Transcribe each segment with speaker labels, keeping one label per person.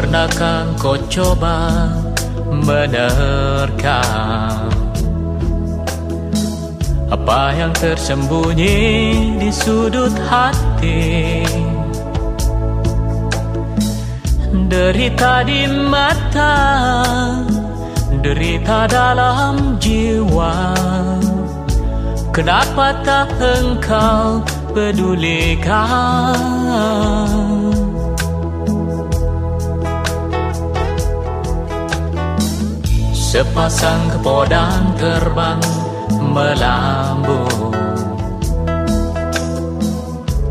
Speaker 1: Pernahkah kau coba menerkam? Apa yang tersembunyi di sudut hati? Derita di mata Derita dalam jiwa. Kenapa tak engkau pedulikan Sepasang kepodang terbang melambung.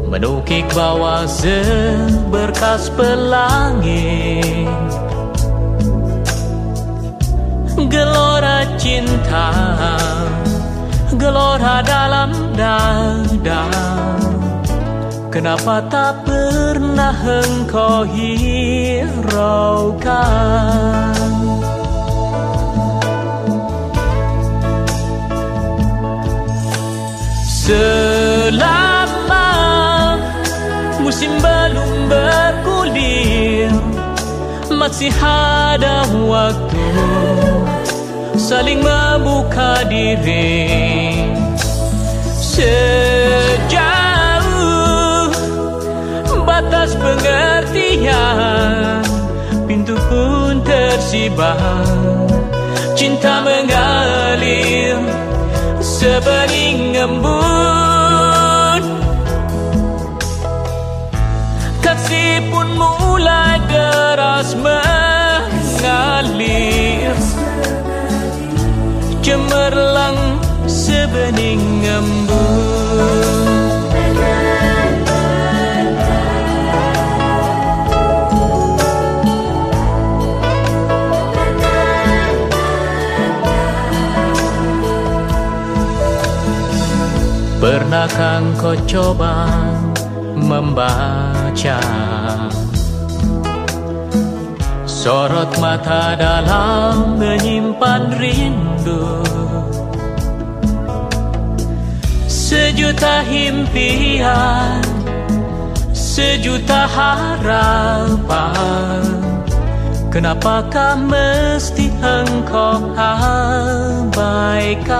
Speaker 1: Menukik bawah seberkas pelangi Gelora cinta Gelora dalam dada. Kenapa tak pernah engkau hiraukan Selama musim belum bergulir Masih ada waktu saling membuka diri. Sejauh batas pengertian Pintu pun tersibar Cinta mengalir sebening embun Kasih pun mulai deras mengalir. Cemerlang sebening embun Pernahkah kau coba membaca? Sorot mata dalam menyimpan rindu. Sejuta impian Sejuta harapan. Kenapakah mesti engkau abaikan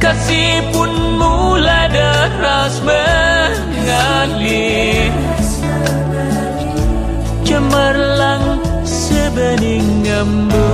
Speaker 1: Kasih pun mulai deras mengalir. Cemerlang sebening embun